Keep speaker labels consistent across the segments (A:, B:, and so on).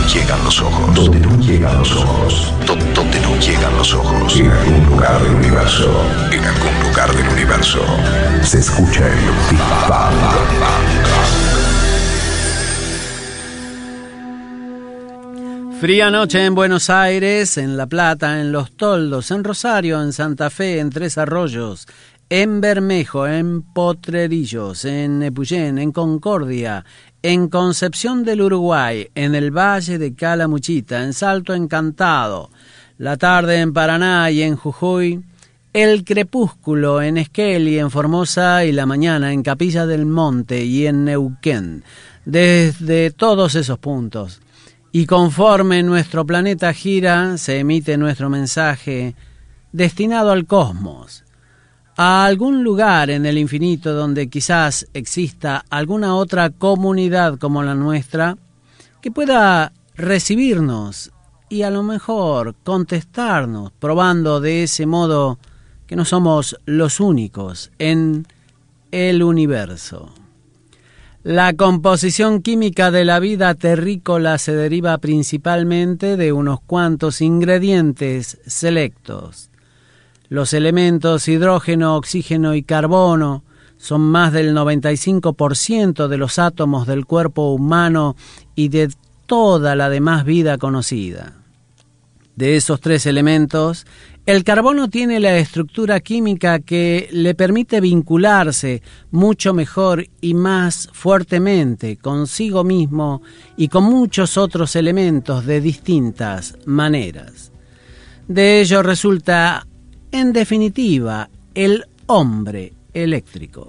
A: no llegan los ojos. Donde no llegan los ojos. Donde no llegan los ojos. En algún lugar del universo. En algún lugar del universo. Se escucha el Big Bang.
B: Fría noche en Buenos Aires, en La Plata, en Los Toldos, en Rosario, en Santa Fe, en Tres Arroyos, en Bermejo, en Potrerillos, en Epuyén, en Concordia, en Concepción del Uruguay, en el Valle de Calamuchita, en Salto Encantado, la tarde en Paraná y en Jujuy, el crepúsculo en Esquel y en Formosa y la mañana en Capilla del Monte y en Neuquén, desde todos esos puntos. Y conforme nuestro planeta gira, se emite nuestro mensaje destinado al cosmos a algún lugar en el infinito donde quizás exista alguna otra comunidad como la nuestra que pueda recibirnos y a lo mejor contestarnos, probando de ese modo que no somos los únicos en el universo. La composición química de la vida terrícola se deriva principalmente de unos cuantos ingredientes selectos los elementos hidrógeno, oxígeno y carbono son más del 95% de los átomos del cuerpo humano y de toda la demás vida conocida. De esos tres elementos, el carbono tiene la estructura química que le permite vincularse mucho mejor y más fuertemente consigo mismo y con muchos otros elementos de distintas maneras. De ello resulta en definitiva, el hombre eléctrico.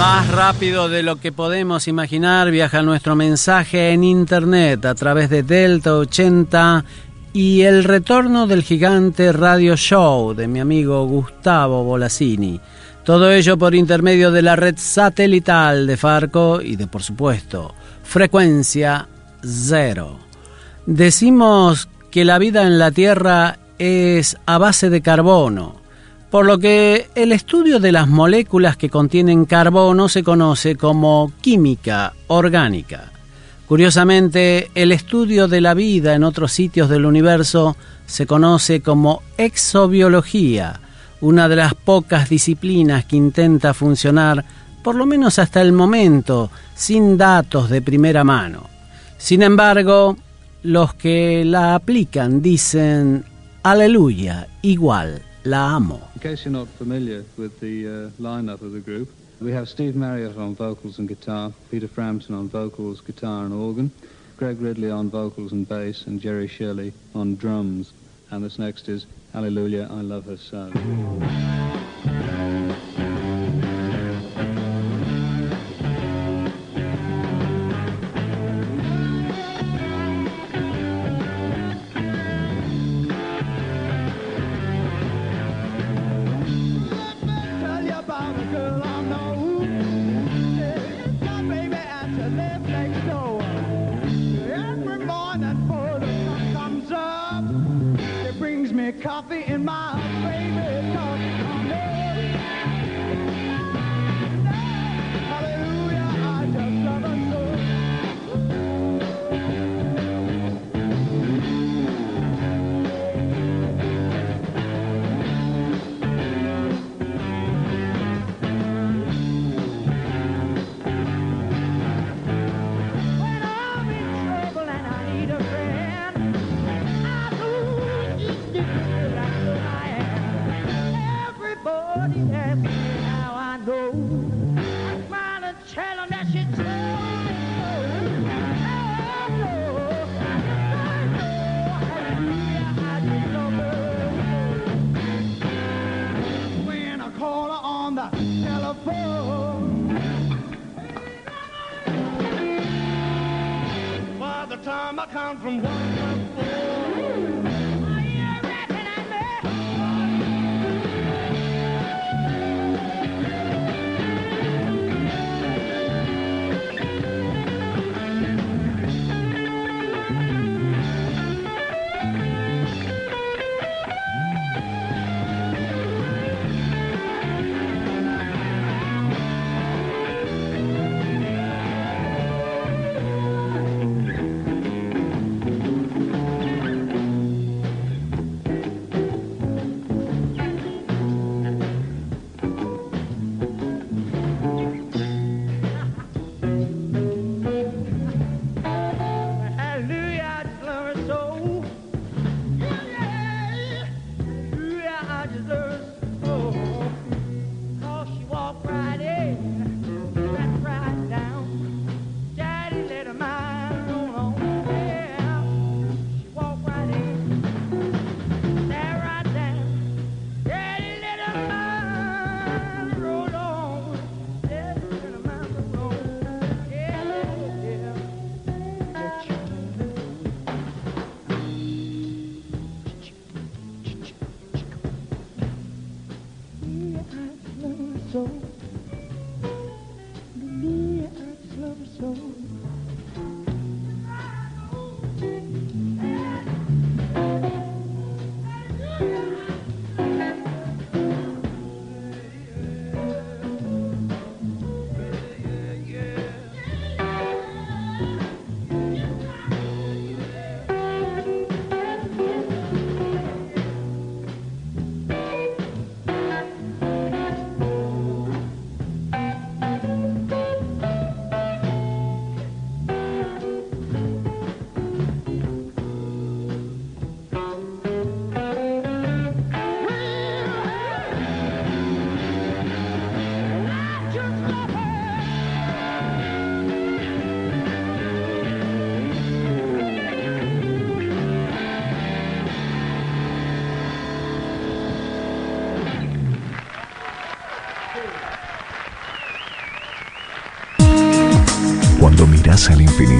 B: Más rápido de lo que podemos imaginar viaja nuestro mensaje en internet a través de Delta 80 y el retorno del gigante radio show de mi amigo Gustavo Bolasini. Todo ello por intermedio de la red satelital de Farco y de, por supuesto, frecuencia cero. Decimos que la vida en la Tierra es a base de carbono, por lo que el estudio de las moléculas que contienen carbono se conoce como química orgánica. Curiosamente, el estudio de la vida en otros sitios del universo se conoce como exobiología, una de las pocas disciplinas que intenta funcionar, por lo menos hasta el momento, sin datos de primera mano. Sin embargo, los que la aplican dicen, aleluya, igual, la amo.
C: In case you're not familiar with the uh, lineup of the group, we have Steve Marriott on vocals and guitar, Peter Frampton on vocals, guitar and organ, Greg Ridley on vocals and bass, and Jerry Shirley on drums. And this next is Hallelujah, I Love Her So.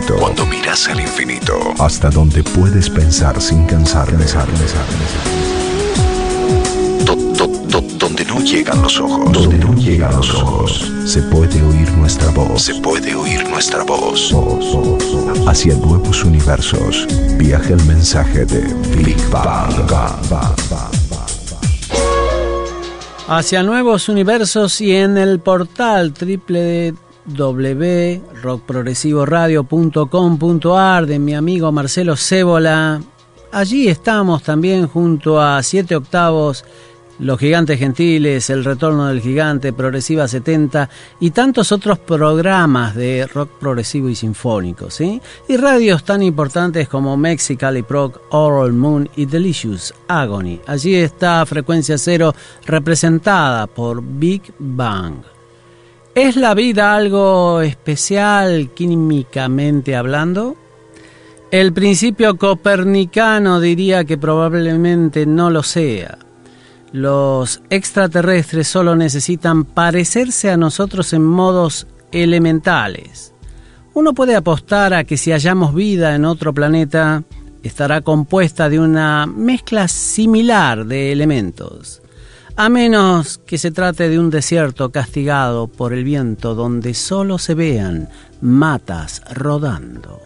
A: Infinito. Cuando miras al infinito. Hasta donde puedes pensar sin cansar. pensar, pensar, donde no llegan los ojos. Donde no llegan los ojos. Se puede oír nuestra voz. Se puede oír nuestra voz. Hacia nuevos universos. Viaja el mensaje de Big Bang.
B: Hacia nuevos universos y en el portal www.rockprogresivoradio.com.ar de mi amigo Marcelo Cébola. Allí estamos también junto a 7 octavos los Gigantes Gentiles, El Retorno del Gigante, Progresiva 70 y tantos otros programas de rock progresivo y sinfónico, ¿sí? Y radios tan importantes como Mexicali Proc, Oral Moon y Delicious Agony. Allí está Frecuencia Cero representada por Big Bang. ¿Es la vida algo especial químicamente hablando? El principio copernicano diría que probablemente no lo sea. Los extraterrestres solo necesitan parecerse a nosotros en modos elementales. Uno puede apostar a que si hallamos vida en otro planeta, estará compuesta de una mezcla similar de elementos, a menos que se trate de un desierto castigado por el viento donde solo se vean matas rodando.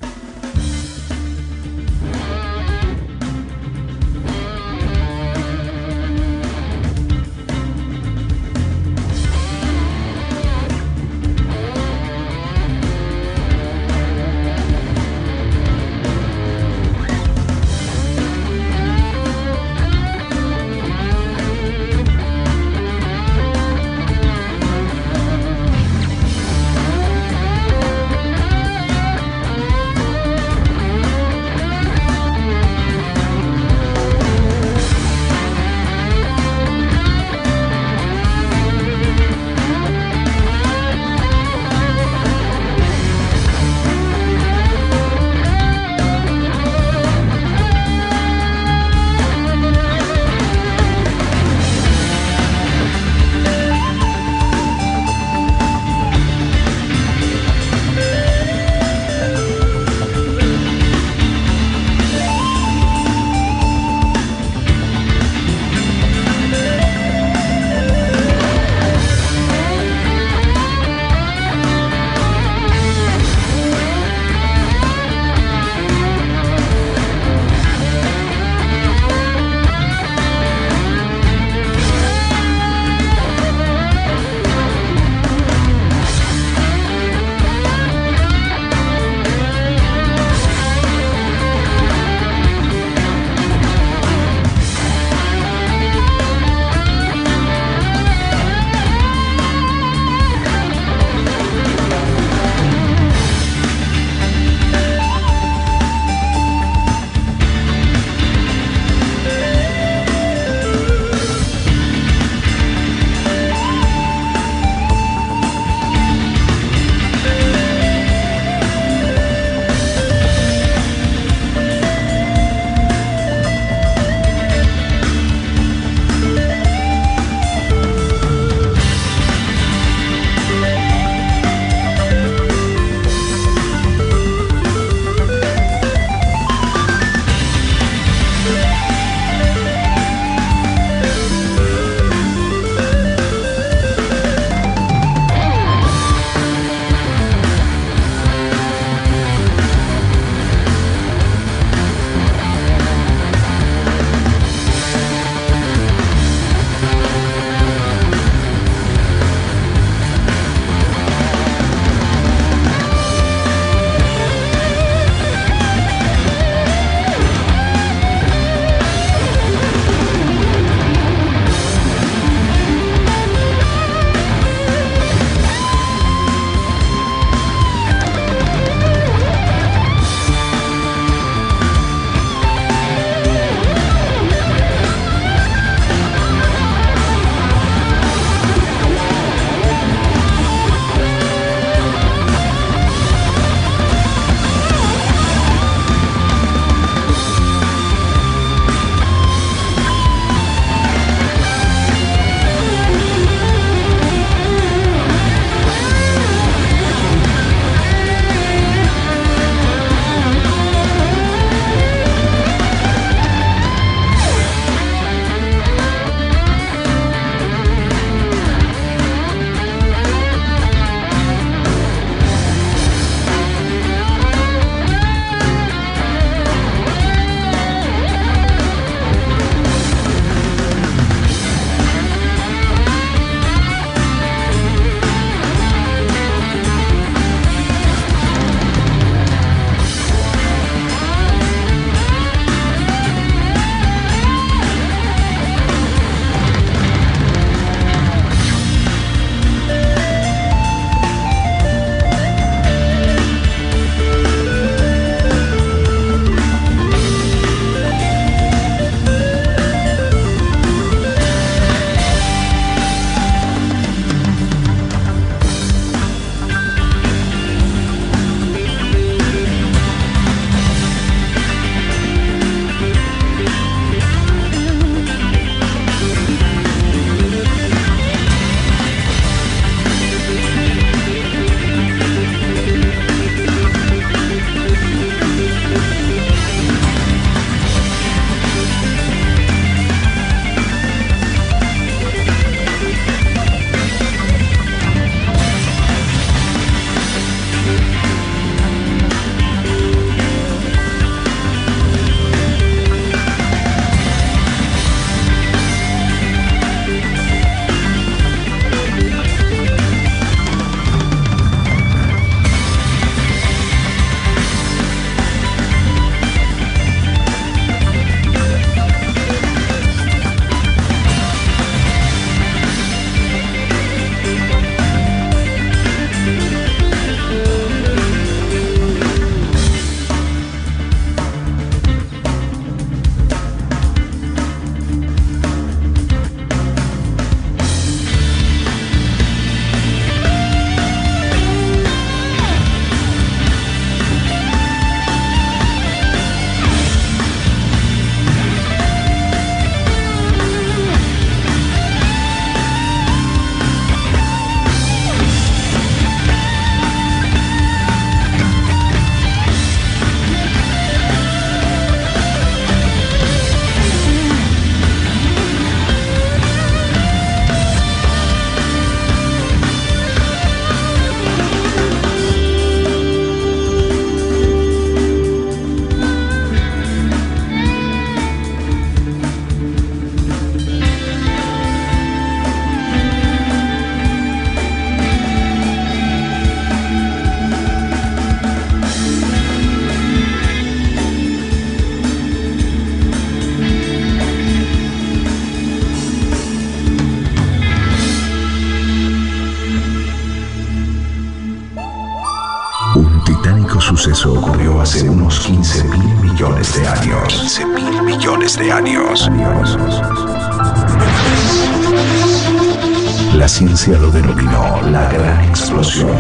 A: Ciencia lo denominó la gran explosión.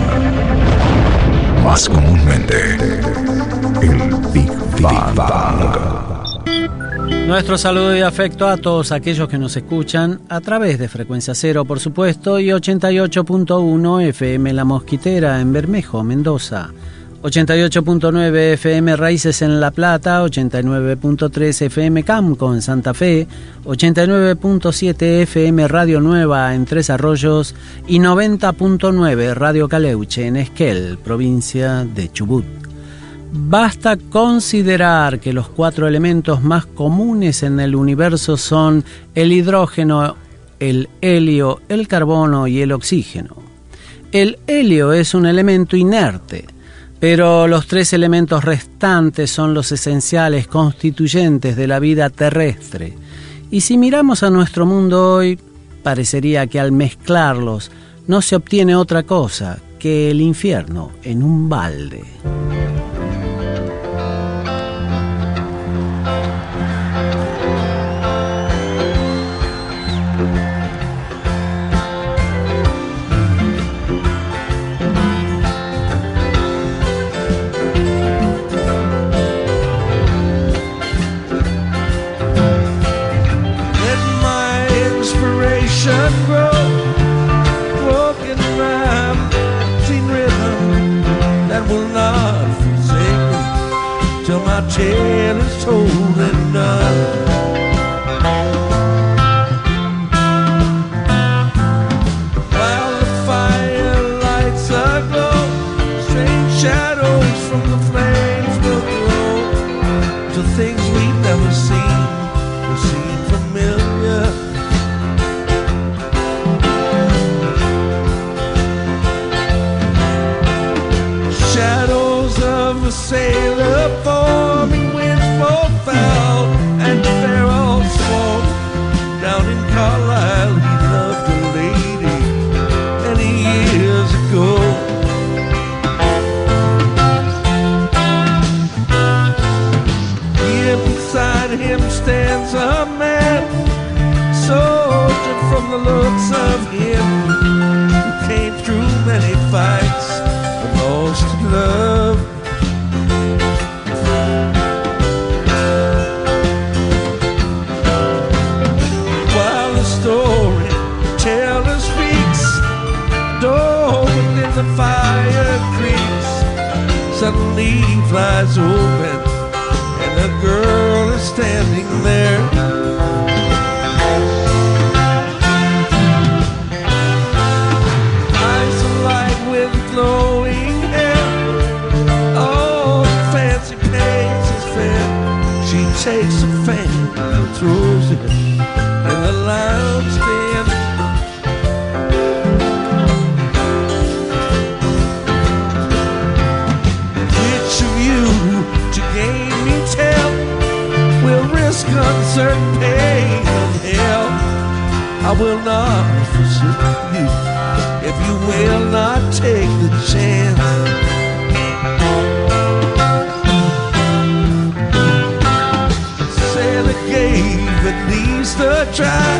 A: Más comúnmente, el Big Bang.
B: Nuestro saludo y afecto a todos aquellos que nos escuchan a través de Frecuencia Cero, por supuesto, y 88.1 FM La Mosquitera en Bermejo, Mendoza. 88.9 FM Raíces en La Plata, 89.3 FM Camco en Santa Fe, 89.7 FM Radio Nueva en Tres Arroyos y 90.9 Radio Caleuche en Esquel, provincia de Chubut. Basta considerar que los cuatro elementos más comunes en el universo son el hidrógeno, el helio, el carbono y el oxígeno. El helio es un elemento inerte, pero los tres elementos restantes son los esenciales constituyentes de la vida terrestre. Y si miramos a nuestro mundo hoy, parecería que al mezclarlos no se obtiene otra cosa que el infierno en un balde.
D: Tale is told done. While the fire lights aglow, strange shadows from the leaves lies open. Uncertain pain and hell? I will not forsake you if you will not take the chance. Sailor gave at least a try,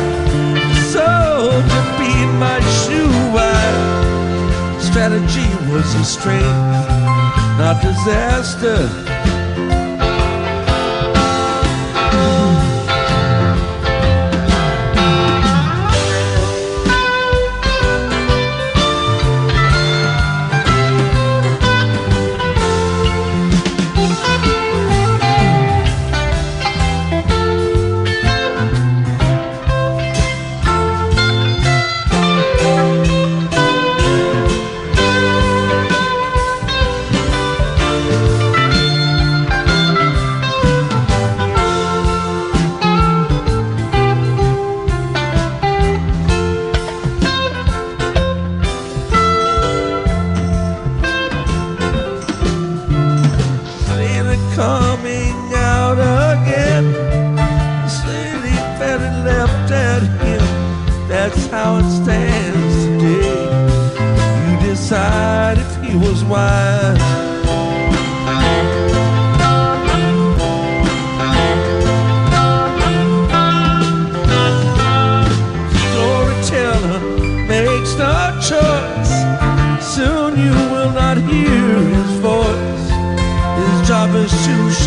D: so to be my shoe wide. Strategy was a strength, not disaster.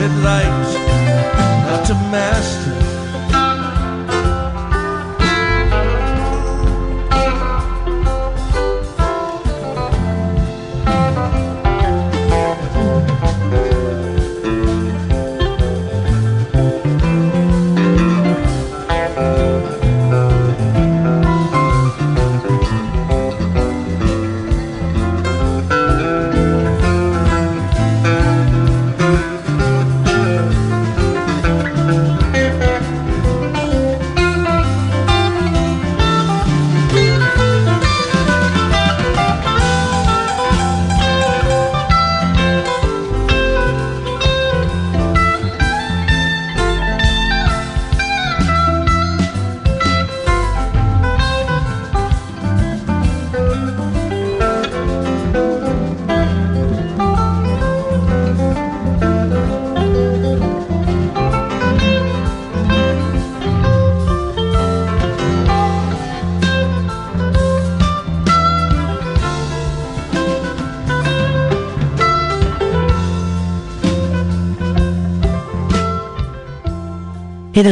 D: light, not a master.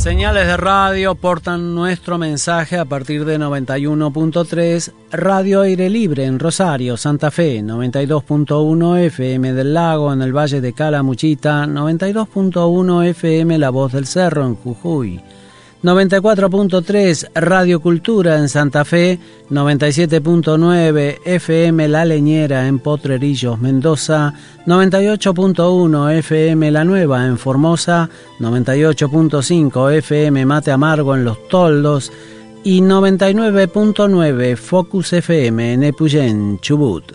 B: Señales de radio portan nuestro mensaje a partir de 91.3 Radio Aire Libre en Rosario, Santa Fe, 92.1 FM del Lago en el Valle de Calamuchita, 92.1 FM La Voz del Cerro en Jujuy, 94.3 Radio Cultura en Santa Fe, 97.9 FM La Leñera en Potrerillos, Mendoza, 98.1 FM La Nueva en Formosa, 98.5 FM Mate Amargo en Los Toldos y 99.9 Focus FM en Epuyén, Chubut.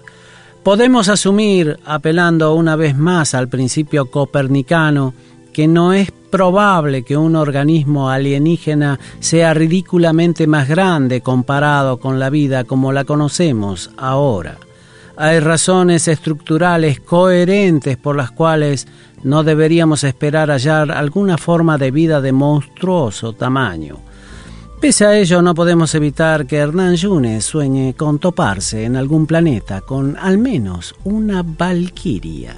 B: Podemos asumir, apelando una vez más al principio copernicano, que no es probable que un organismo alienígena sea ridículamente más grande comparado con la vida como la conocemos ahora. Hay razones estructurales coherentes por las cuales no deberíamos esperar hallar alguna forma de vida de monstruoso tamaño. Pese a ello, no podemos evitar que Hernán Yunes sueñe con toparse en algún planeta con al menos una valquiria.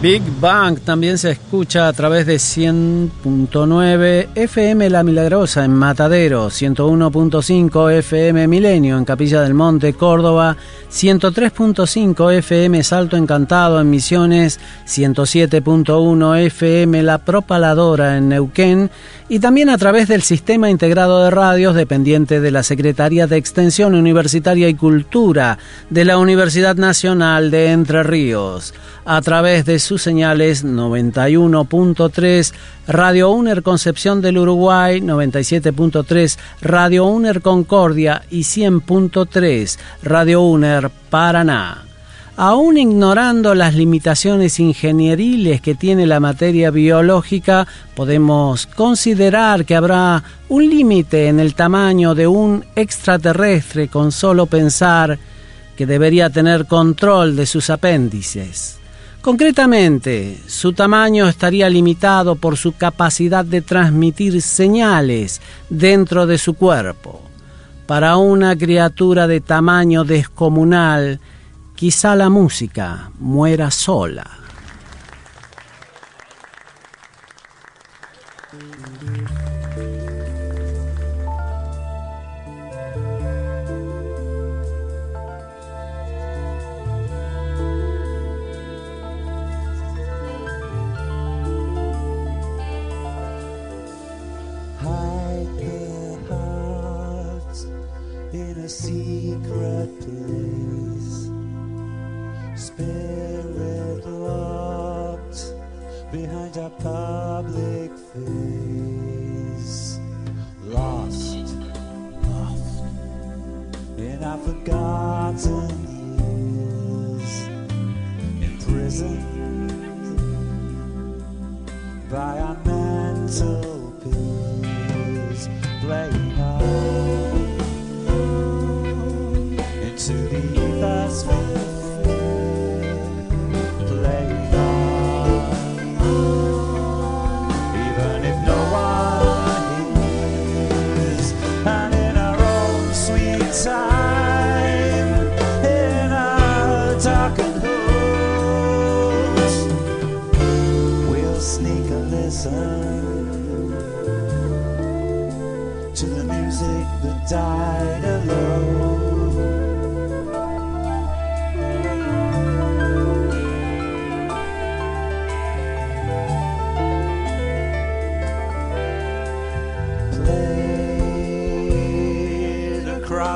B: Big Bang también se escucha a través de 100.9 FM La Milagrosa en Matadero, 101.5 FM Milenio en Capilla del Monte, Córdoba, 103.5 FM Salto Encantado en Misiones, 107.1 FM La Propaladora en Neuquén y también a través del Sistema Integrado de Radios dependiente de la Secretaría de Extensión Universitaria y Cultura de la Universidad Nacional de Entre Ríos, a través de sus señales 91.3 Radio UNER Concepción del Uruguay, 97.3 Radio UNER Concordia y 100.3 Radio UNER Paraná. Aún ignorando las limitaciones ingenieriles que tiene la materia biológica, podemos considerar que habrá un límite en el tamaño de un extraterrestre con solo pensar que debería tener control de sus apéndices. Concretamente, su tamaño estaría limitado por su capacidad de transmitir señales dentro de su cuerpo. Para una criatura de tamaño descomunal, quizá la música muera sola.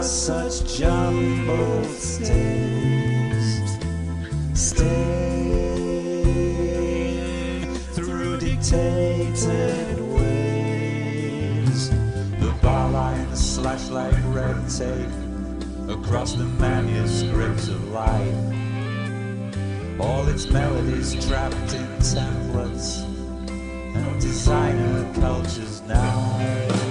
E: Across such jumbled stays. Stay through dictated ways. The bar lines slash like red tape across the manuscripts of life. All its melodies trapped in templates and designer culture's knives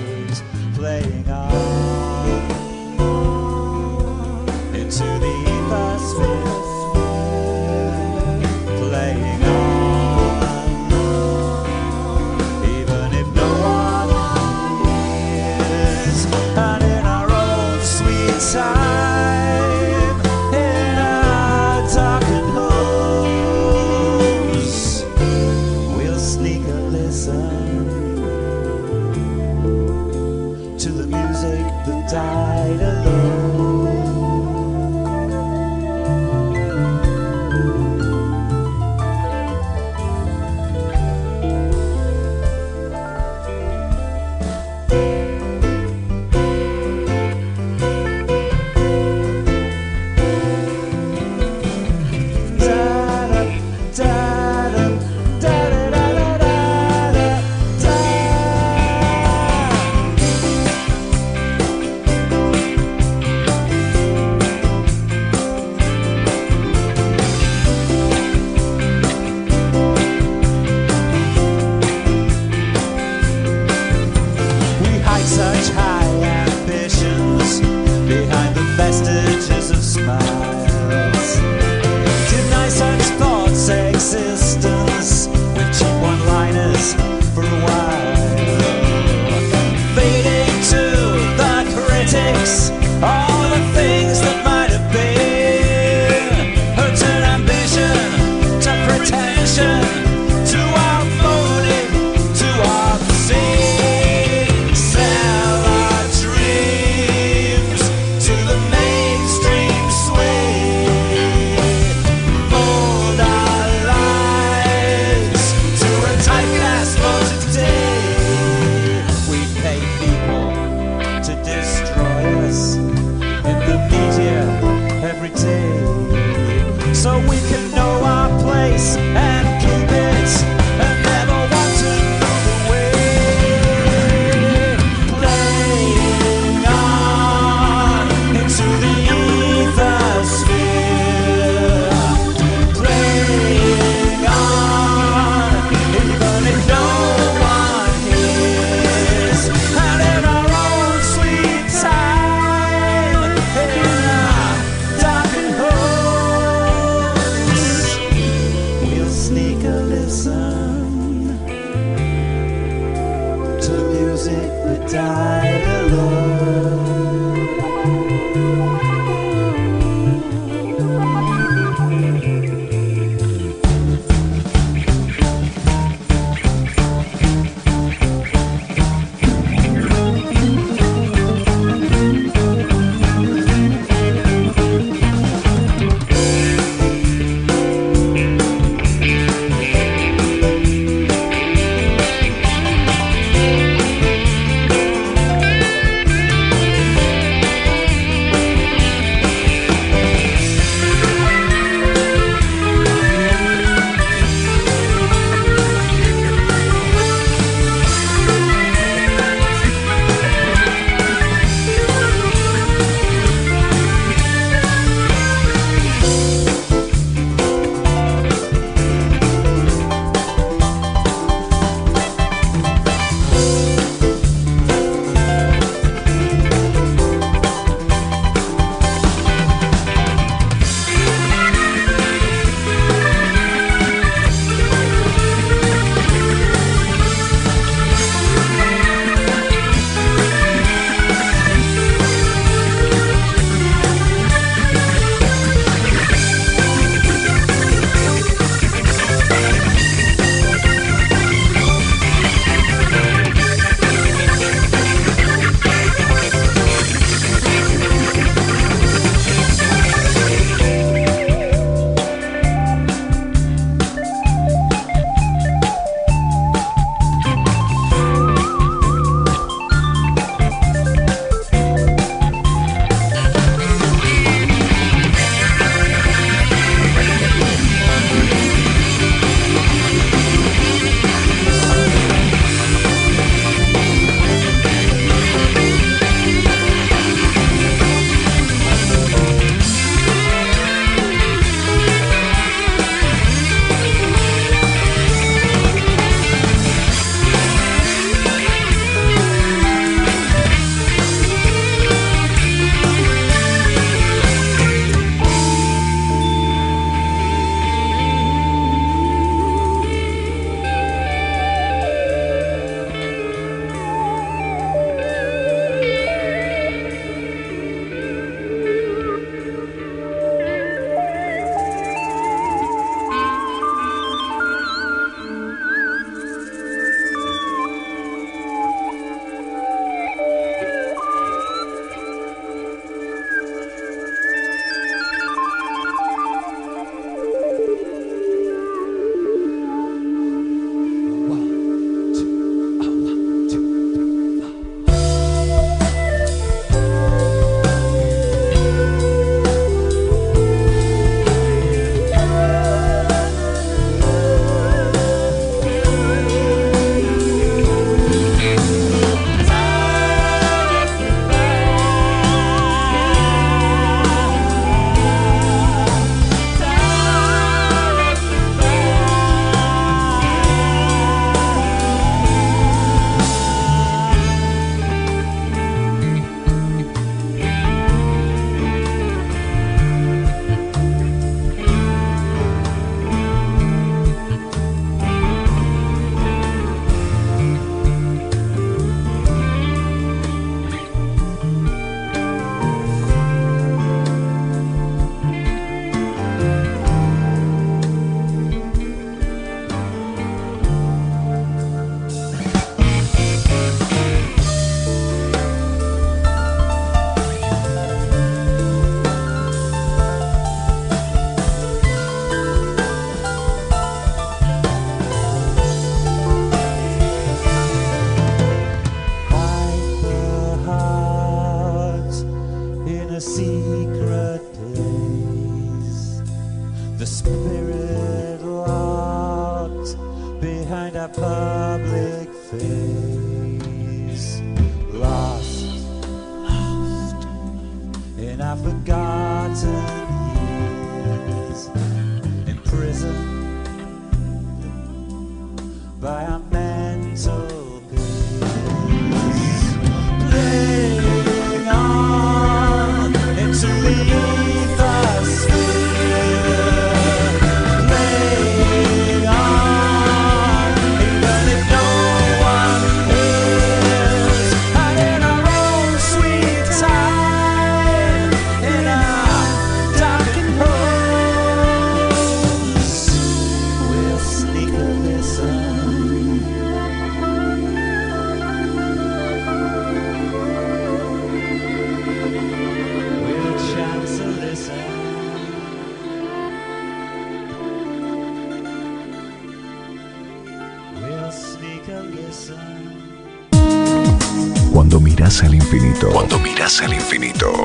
E: light that died.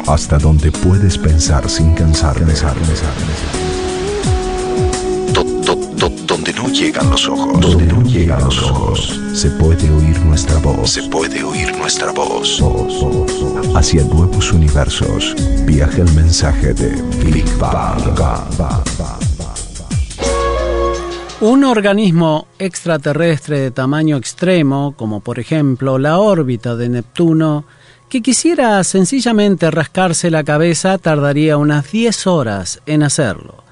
E: Hasta donde puedes pensar sin cansar, pensar, pensar, Do- do- do- donde no llegan los ojos, donde no llegan los ojos, se puede oír nuestra voz, se puede oír nuestra voz. Hacia nuevos universos, viaja el mensaje de Big Bang.
B: Un organismo extraterrestre de tamaño extremo, como por ejemplo la órbita de Neptuno, que quisiera sencillamente rascarse la cabeza tardaría unas 10 horas en hacerlo.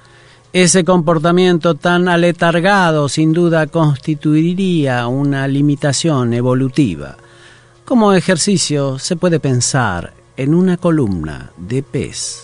B: Ese comportamiento tan aletargado sin duda constituiría una limitación evolutiva. Como ejercicio se puede pensar en una columna de pez.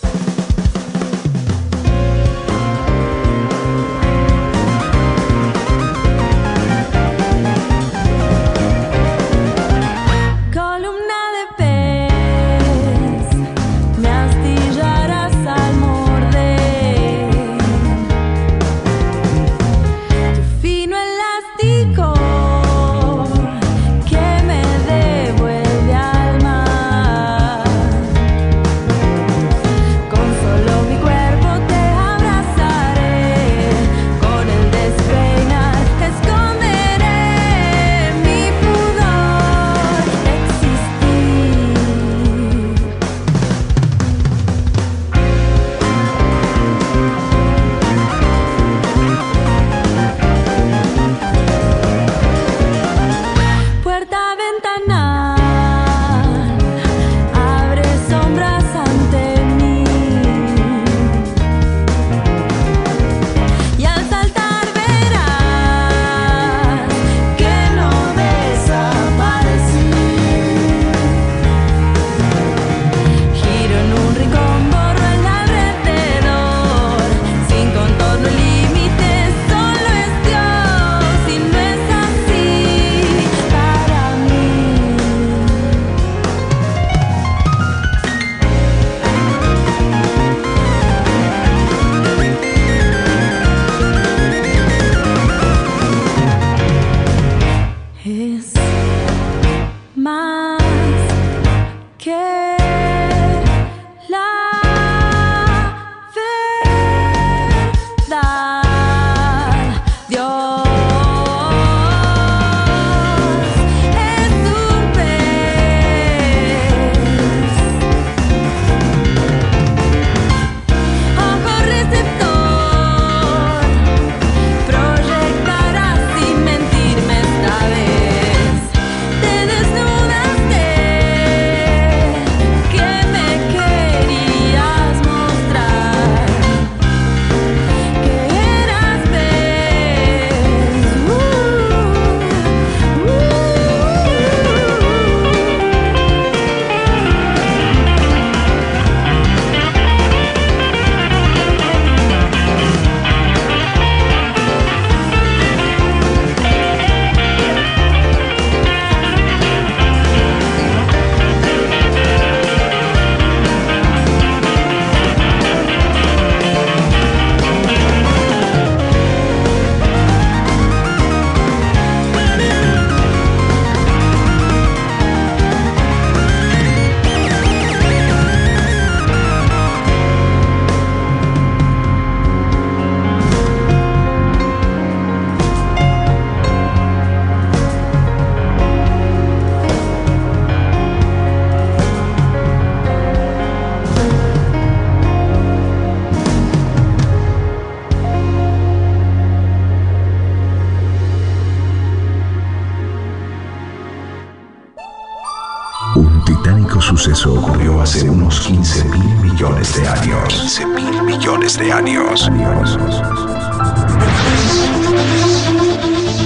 A: Millones de años.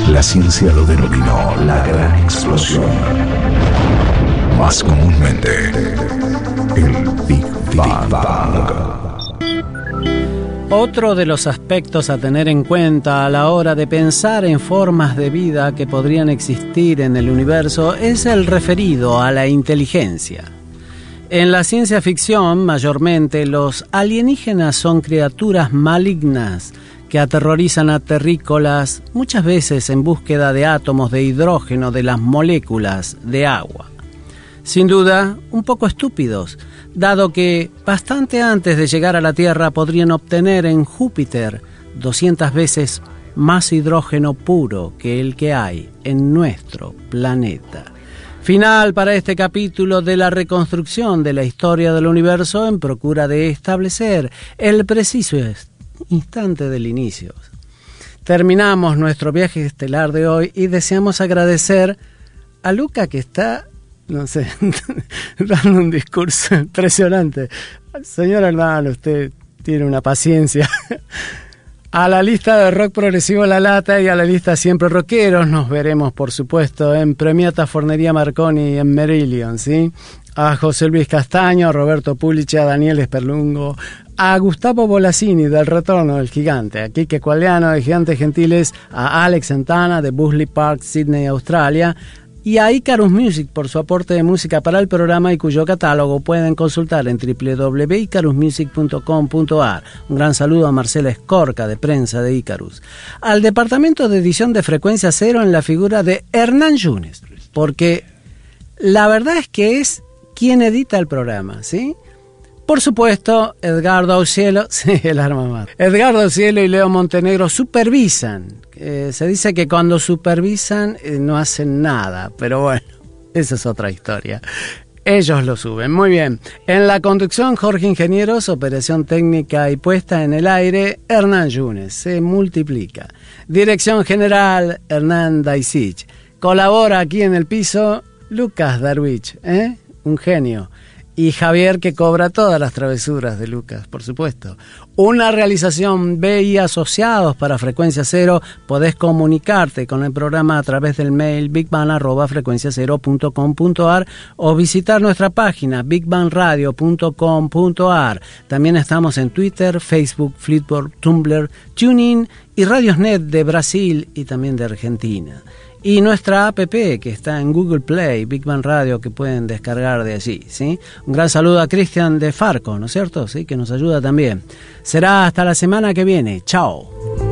A: La ciencia lo denominó la gran explosión. Más comúnmente, el Big Bang.
B: Otro de los aspectos a tener en cuenta a la hora de pensar en formas de vida que podrían existir en el universo es el referido a la inteligencia. En la ciencia ficción, mayormente, los alienígenas son criaturas malignas que aterrorizan a terrícolas, muchas veces en búsqueda de átomos de hidrógeno de las moléculas de agua. Sin duda, un poco estúpidos, dado que bastante antes de llegar a la Tierra podrían obtener en Júpiter 200 veces más hidrógeno puro que el que hay en nuestro planeta. Final para este capítulo de la reconstrucción de la historia del universo en procura de establecer el preciso instante del inicio. Terminamos nuestro viaje estelar de hoy y deseamos agradecer a Luca que está no sé, dando un discurso impresionante. Señor hermano, usted tiene una paciencia. A la lista de rock progresivo La Lata y a la lista siempre rockeros nos veremos, por supuesto, en Premiata Fornería Marconi en Merillion, ¿sí? A José Luis Castaño, a Roberto Pulich, a Daniel Esperlungo, a Gustavo Bolasini del Retorno del Gigante, a Quique Cualiano de Gigantes Gentiles, a Alex Santana de Busley Park, Sydney, Australia, y a Icarus Music por su aporte de música para el programa y cuyo catálogo pueden consultar en www.icarusmusic.com.ar. Un gran saludo a Marcela Escorca de prensa de Icarus. Al departamento de edición de Frecuencia Cero en la figura de Hernán Yunes, porque la verdad es que es quien edita el programa, ¿sí? Por supuesto, Edgardo Cielo, sí, el arma más. Edgardo Cielo y Leo Montenegro supervisan. Eh, se dice que cuando supervisan eh, no hacen nada, pero bueno, esa es otra historia. Ellos lo suben. Muy bien. En la conducción, Jorge Ingenieros, operación técnica y puesta en el aire, Hernán Yunes. Se multiplica. Dirección general, Hernán Daisich. Colabora aquí en el piso, Lucas Darwich. ¿eh? Un genio y Javier que cobra todas las travesuras de Lucas, por supuesto. Una realización B y asociados para Frecuencia Cero, podés comunicarte con el programa a través del mail bigban@frecuenciacero.com.ar o visitar nuestra página bigbanradio.com.ar. También estamos en Twitter, Facebook, Flipboard, Tumblr, TuneIn y Radiosnet de Brasil y también de Argentina y nuestra app que está en Google Play, Big Bang Radio, que pueden descargar de allí. ¿sí? Un gran saludo a Cristian de Farco, ¿no es cierto? ¿Sí? Que nos ayuda también. Será hasta la semana que viene. Chao.